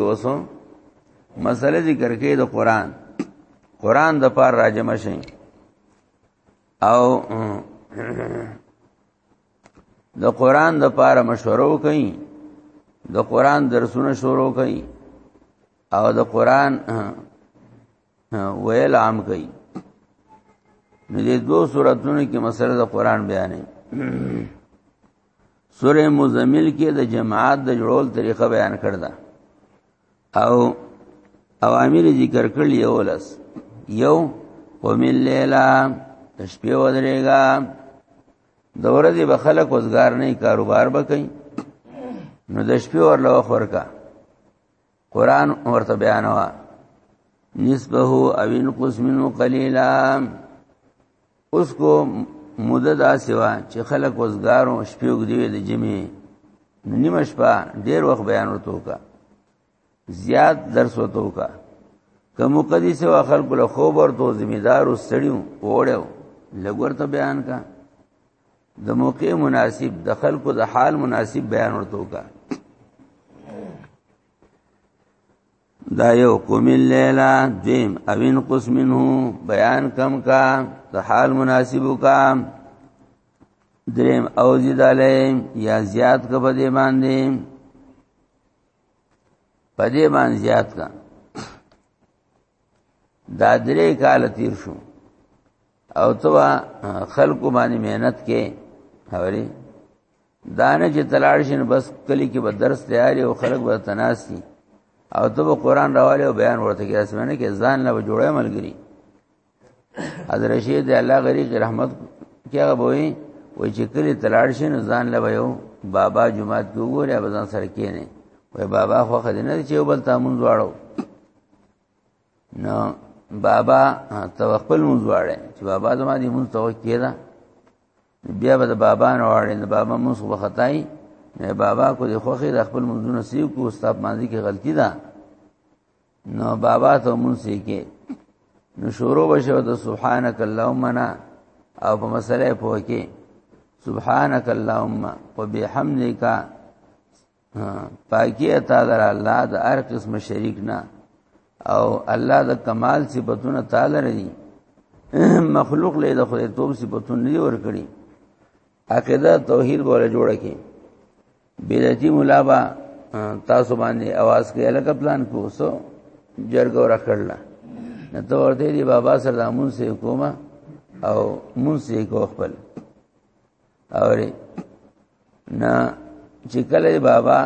اوسو مسله ذکر کې د قران قران د پار راجم شي او د قران د پار مشورو کوي د قران درسونه شروع کوي او د قران ویل عام کوي نو دې دوه سوراتونو کې مسله د قران بیانې سوره مزمل کې د جماعت د جوړول طریقه بیان کړ دا او اوامر ذکر کړل یو لس یو قوم الليل شپې ودرېګا د ورځې به خلک وزګار نه کاروبار وکړي نو د شپې ورلو خورکا قران ورته بیانوا نسبه او انقص منه قليلا اوس کو مدد اسوا چې خلک وزګارو شپږ دی د جمعې نیمه شپه ډیر وخت بیان ورته کا زیات درس ورته کا که مقدس او خلق له خوب ورته ذمہ دار وسړیو وړو لګور ته بیان کا د موقع مناسب د خلکو د حال مناسب بیان ورته وکا دا یو قوم اللیلا دیم اوین قس منه بیان کم کا د حال مناسب کا دریم او زید علیم یا زیات کا په دې باندې په دې باندې زیات کا دا درې کال تیر شو او تو خلکو باندې مهنت کې اوري دانه چې تلاړ شین بس کلی کې به درس تیاری او خلک به تناسي او ته به قران راواله او بیان ورته کې اسمنه کې ځان له جوړه ملګری حضرت رشید الله غریق رحمت کې هغه وایي وای چې کلی تلاړ شین ځان له یو بابا جمعات کې وګوره به ځان سره کې نه وای بابا خو خدای نه چې یو بل تامون دواړو نو بابا تو خپل مونږ واړې چې بابا زما دې مونږ تو کېدا بیا به د بابا نه واړې د بابا مونږ خو خدای نه بابا کو دې خوخي د خپل مونږونو سیو کو استاد ماضي کې غلطي ده نو بابا ته مونږ سې کې نو شروع بشو د سبحانك اللهم انا او په مسله پوکي سبحانك اللهم وبحمدك پاکی عطا در الله د هر قسم شریک نه او الله د کمال صفاتونه تعالی لري مخلوق له د خدای توب صفاتونه نه ور کړی عقیده توحید بوله جوړه کی بیرتی مولا با تاسو باندې आवाज کې الګ پلان کو سو جرګو را کړل نه تو ورته دی بابا سردامون سه کومه او مون سه کو خپل اوري نه چې کله بابا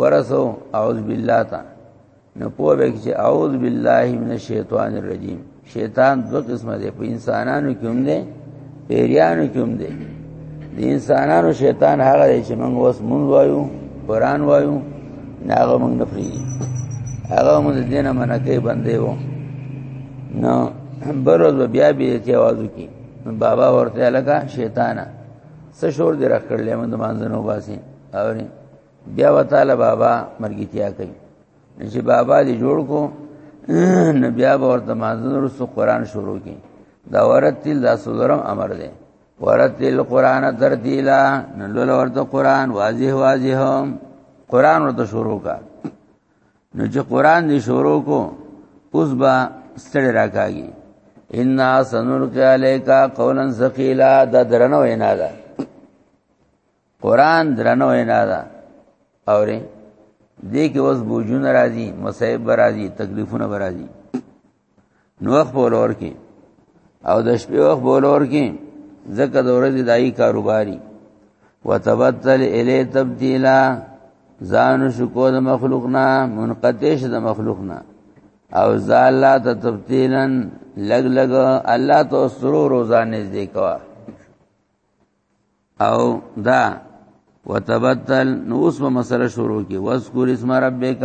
ورسو اعوذ بالله تا نو په به چې اعوذ بالله من الشیطان الرجیم شیطان دو قسمه دی په انسانانو کې هم دی پیریانو کې هم دی د انسانانو شیطان هغه دی چې موږ اوس مونږ وایو قران وایو ناغه موږ نه فری هغه موږ دینه منکه بندې وو نو برز بیا بیا چې आवाज وکړي بابا ورته لکه شیطانا څه شور دی راخ کړلې مند مانځنو باسي او بیا وتعالى بابا مرګتیا کوي چې بابا دې جوړ کو نو بیا ورته مانځنو رسو قران شروع کړي دا ورتل دا سولرم امر دی ورتل قران ترتیلا نو لول ورته قران واضح واضح قران ورته شروع کا نو چې قران دې شروع کو اوس با ستړي راکاږي ان سنلقي عليك قولا ثقيلا دا درنو وینا ده قران درنو وینا ده اورې دې کې اوس بوجون راځي مصیب راځي تکلیفونه راځي نو وخت بولور کې او د شپې وخت بولور کې ځکه د ورځې دای کاروباري وتبتل الی تبدیلا ځان شکو د مخلوق نه منقطع شه د مخلوق نه او زال لا تبدیلا لګ لګ الله تو سرور روزانه دې کوا او دا وتبتل نو اوس په مسله شروع کی واذکر اسم ربک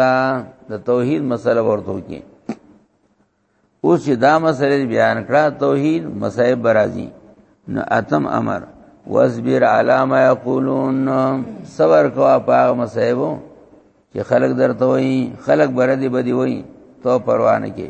د توحید مسله ورته کی اوس چې دا مسله بیان کړه توحید مسایب برازي نو اتم امر واصبر علی ما یقولون صبر کوا پاغه مسایبو چې خلق درته وایي خلق بردی بدی وایي تو پروا نه کی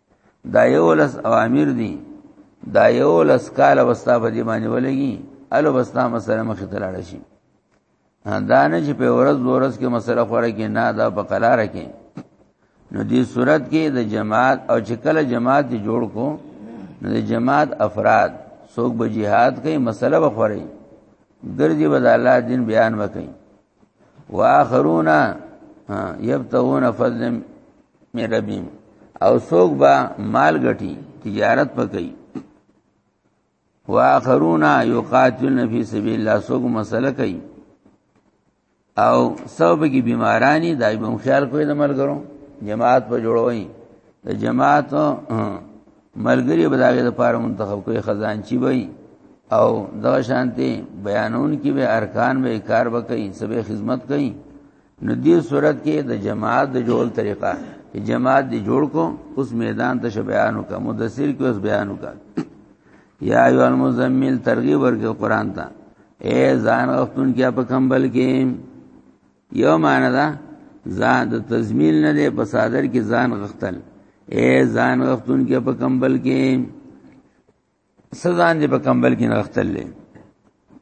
دا یو لس اوامر دي دا یو لس کال وستا په دې باندې ولګي الو وستا مسله مخ ته لاړ شي دا نه چې په ورځ ورځ کې مسله خوره کې نه دا په قرار کې نو دې صورت کې د جماعت او چې کله جماعت جوړ کو نو د جماعت افراد څوک به jihad کوي مسله به خوره ګرځي به د الله دین بیان وکړي واخرون یبتغون فضل من ربهم او څوک به مال غټي تجارت پکې واخرون یقاتلون فی سبیل الله څوک مسله کوي او سبب کی بیمارانی دای بم خیال کوی د ملګرو جماعت په جوړوي د جماعت ملګری به داګه د پاره منتخب کوي خزانچی وي او دغه شانته بیانون کې به ارکان به کار وکړي سبه خدمت کوي نو دې صورت کې د جماعت د جوړ طریقه چې جماعت دې جوړ کو اوس میدان ته بیان وکړه مدثر کې اوس بیان وکړه یا ایو المزمل ترغیب ورکړه قران ته اے ځان وختون کې په کمبل کې یو معنی دا ځان د تزمیل نه دی په صادر کې ځان غختل اے ځان غختون کې په کمبل کې سزان دې په کمبل کې نه غختل لې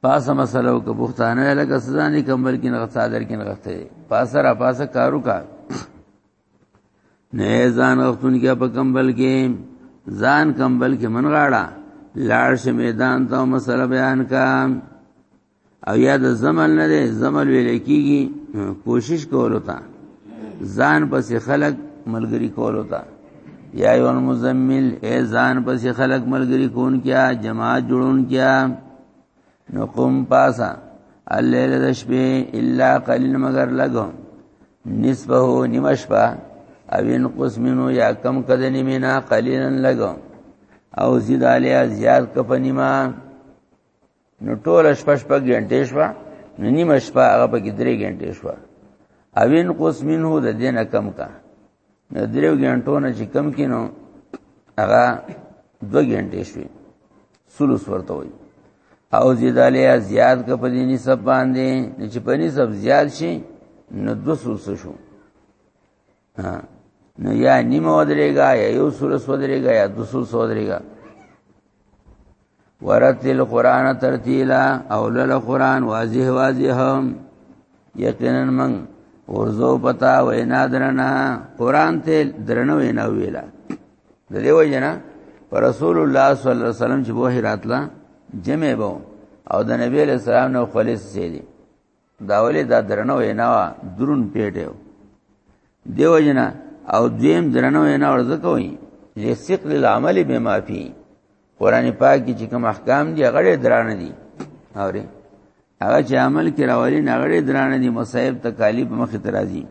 پاسه مسله او کبوختانه لکه سزان دې کمبل کې نه صادر کې نه غختې پاسه را پاسه کارو کا نه ځان غختون کې په کمبل کې ځان کمبل کې من غاړه لاړ شه میدان ته مسله بیان کا او یا د زمل نه دی زمل ویل کیږي کوشش کولو ته ځان پسې خلق ملګری کولو ته یا یو مزمل ای ځان پسې خلق ملګری کون کیا جماعت جوړون کیا نو قوم پاسا الليل د شپې الا قليل مگر لګو نسبه نیمشپا او انقص منو یا کم کدنی مینا قلیلا لګو او زید علی زیاد کپنیما نو ټول شپه شپه غنټې شوه نو نیمه شپه هغه په کې درې غنټې شوه اوین قوس منه د دینه کم کا نو درو غنټو نه چې کم کینو هغه دو غنټې شوې سلوس ورته وي او زیدالیا زیاد ک په دیني سب باندې چې په نسب زیاد شي نو دو سلوس شو نو یا نیمه ودرېګا یا یو سورس ودرېګا یا دو سورس ودرېګا ورتل قران ترتیلا او لل قران واضح واضح یقینا من ورزو پتا وینا درنا قران ته درنو وینا ویلا د دې وجنه پر رسول الله صلی الله علیه وسلم چې وه راتلا جمع بو او د نبی له سلام نو خالص سي دي دا ولې دا درنه وینا وا درون پیټه دیو جنا او دویم درنه وینا ورته کوي لسقل العمل بما فی قران پاک کې چې کوم احکام دي غړې درانه دي اوري هغه چې عمل کې راولي نه غړې درانه دي مصائب تکالیف مخ ترازی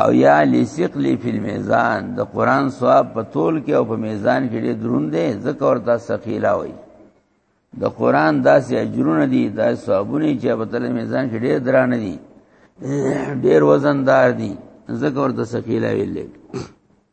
او یا لثقل فی المیزان د قران ثواب په تول کې او په میزان کې ډېر دروند دی ځکه ورته ثقیلا وایي د قران داسې اجرونه دي دا ثوابونه چې په تل میزان کې ډېر درانه دي ډېر وزندار دي ذکر د ثقيله ویل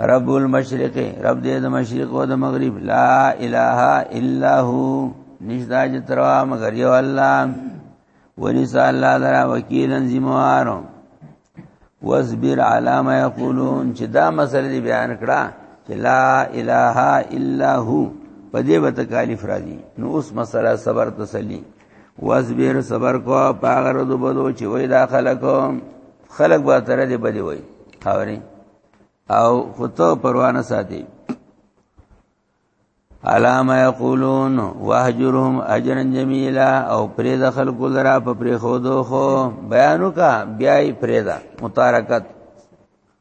رب المشرق رب دې د مشرق او د مغرب لا اله الا هو نشدا جتروا مگر یو الله ونسا الله درا وکیلن ذمہارو واصبر علی ما یقولون چې دا مسله دی بیان کړه چې لا اله الا هو په دې به تکالیف راځي نو اوس مسله صبر تسلی واسبیر صبر کو پاغر دو بدو چې وای دا خلکو خلک به تر دې بدی وای خاوري او خطو پروانه ساتي علامه یقولون واهجرهم اجرا جمیلا او پرې د خلکو لرا په پرې خودو خو بیانو کا بیاي پرې دا متارکت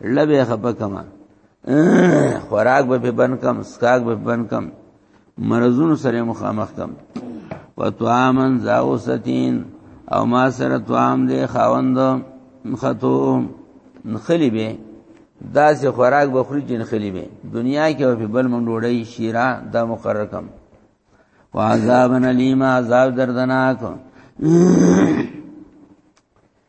لبه خپه کما خوراک به په بن کم سکاک به بن کم مرزونو سره مخامخ کم وتوامن زاوستین او ما سره توام دې خاوند خطو نخلی به دا سه خوراک به خوري جن خلی به دنیا کې په بل مونږ ډوړی شیرا دا مقرر کم وعذاب نلیما عذاب دردناک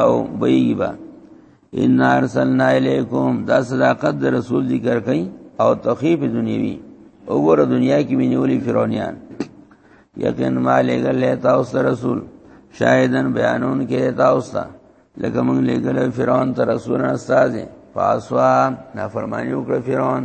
او بېږي با ان ارسلنا الیکم دا صداقت د رسول ذکر کئ او تخیف دنیوی وګوره دنیا کې مینولي فرعونیان یقین ما لګل تاسو رسول شاهدن بیانون کې تاسو لکه موږ لګل فرعون ته رسول استاد فاسوا نافرمانی وکړه فرعون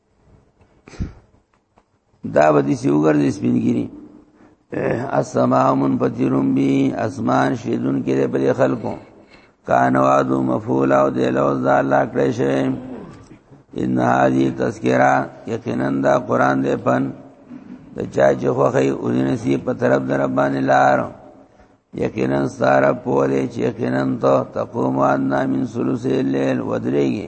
دا بدی سی وګرځي سپینګری اسما من پتیرم بی اسمان شیدون کې دې پر خلکو کان وادو مفعول او دې لوز دا الله کړې شي ان هذه تذکرہ یقینا دا قران دې پن د چا چې خوخی او دې نصیب په طرف در باندې لار یقینا سارا پوهه چې یقینا ته تقوم ان من ثلث الليل ودرېږي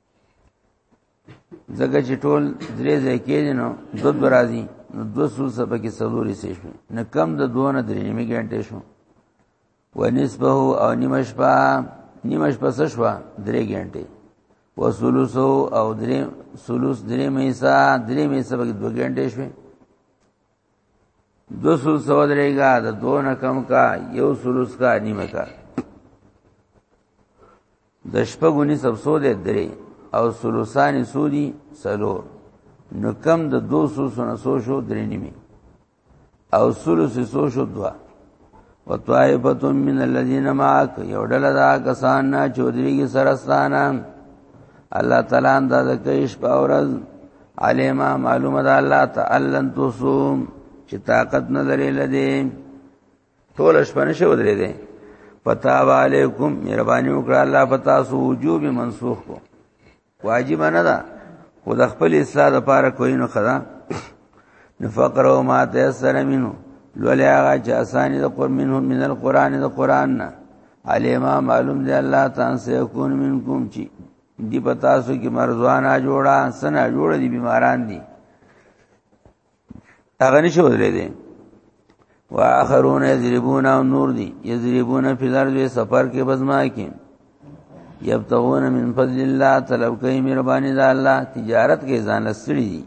زګه چې ټول درې ځای کې نو دو دو راځي نو دو سو سبا کې سلوري سي شو نه کم د دوه نه درې نیمه ګنټه شو و نسبه او نیمه شپه نیمه شپه شو درې ګنټه و ثلث او درې ثلث درې مېسا درې مېسا به دوه ګنټه شوه دو سل سو درې کا د دو نه کم کا یو سلوس کا نیمه کا د شپږو نسب سو دې درې او سلوسانی سو دي سلور نو کم د دو سو سو نه سو شو درې نیمه او سلوس سو شو دوا وطائفه من الذين معك یو ډله دا کسان نه چودريږي سرستانه الله تعالی دا د کیش په اورز علیما معلومه ده الله تعالی تصوم چې طاقت نه لري لدی ټول شپه نشه ودرې دي پتا علیکم مهرباني وکړه الله پتا سو وجوب منسوخ کو واجب نه ده خو د خپل اصلاح لپاره کوی نو خدا نفقر او ما تيسر منه لولې هغه چې اساني د قرآن منه من القرآن د قرآن نه علما معلوم دی الله تعالی سيكون منكم چی دی پتا سو کې مرزوانا جوړا سنا جوړ دي بیماران دي هغه نشو ودرې دي واخرون یضربون او نور دي یضربون فی الارض سفر کې بزما کې یبتغون من فضل الله طلب کوي مهرباني ده الله تجارت کې ځان لسړي دي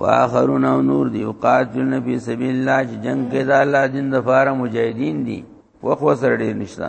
واخرون او نور دي وقاتلن فی سبیل الله چې جنگ کې ده الله دین د فار مجاهدین دي وخو سره ډیر نشته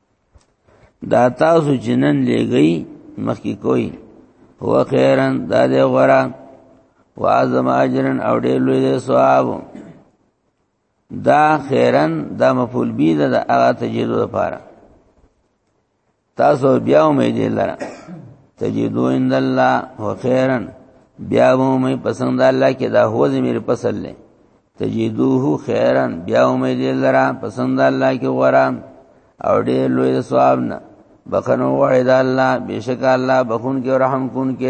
دا تاسو جنن لګی مخکې کوي هو خیرن دا دې غره واعظم اجرن او ډېر لوی دې ثواب دا خیرن دا مفعول به دا هغه تجدید لپاره تاسو بیا امید لره تجدو عند الله هو خیرن بیا مو مې پسند الله کې دا هو زمير پسل لې تجدوه خیرا بیا امید لرا پسند الله کی غورا او ډیر لوی ثواب نه بخنو وړي د الله بشک الله بخون کې رحم کون کې